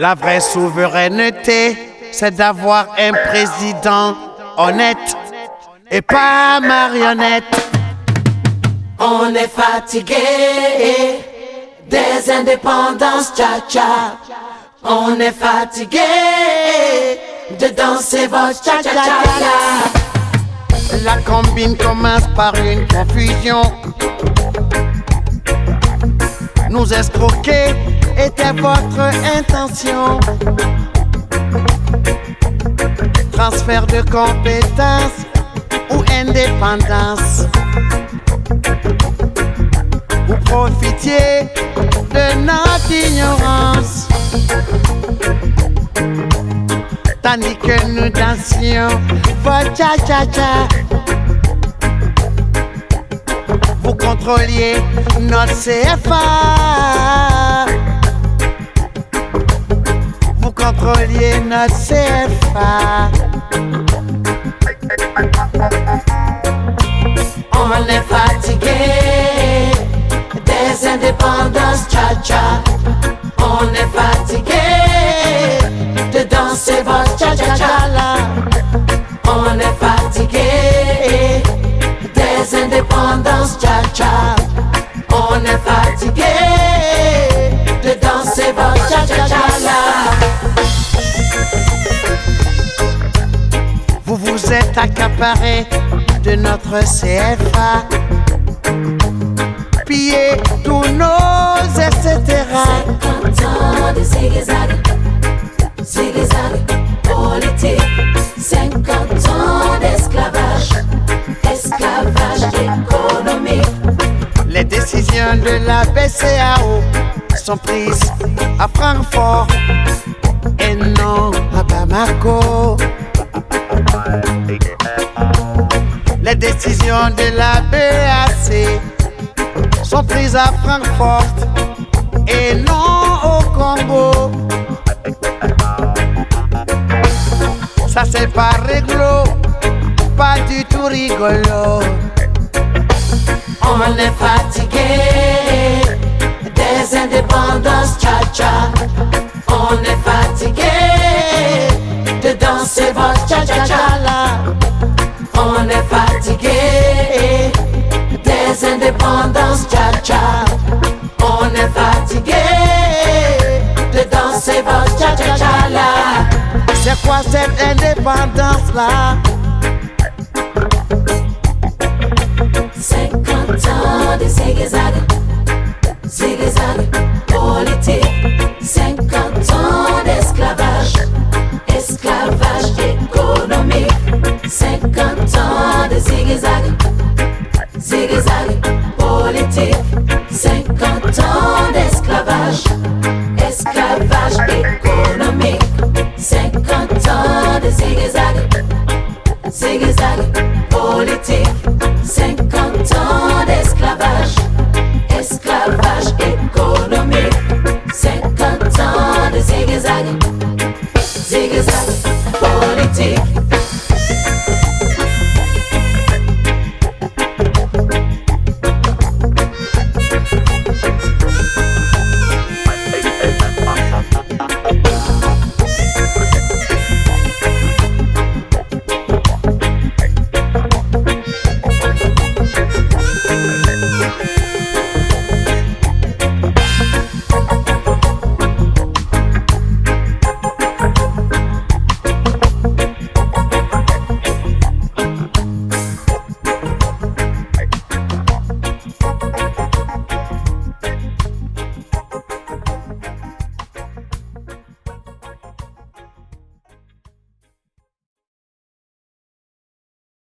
La vraie souveraineté, c'est d'avoir un président honnête et pas marionnette. On est fatigué des indépendances cha-cha. On est fatigué de danser votre cha-cha-cha. La combine commence par une confusion. Nous escroquer était votre intention. Transfert de compétences ou indépendance. Vous profitiez de notre ignorance. Tandis que nous dansions votre cha-cha-cha. Vous contrôliez notre CFA. On est fatigué des indépendances cha-cha. On est fatigué de danser votre cha-cha-cha. On est fatigué des indépendances cha-cha. On est fatigué Êtes accaparé de notre CFA. Pillé tous nos etc. 50 ans de zigzag, zigzag politique. 50 ans d'esclavage, esclavage économique. Les décisions de la BCAO sont prises à Francfort et non à Bamako. De la BAC sont prises à Francfort et non au Congo. Ça c'est pas réglo, pas du tout rigolo. On est fatigué C'est quoi cette indépendance là take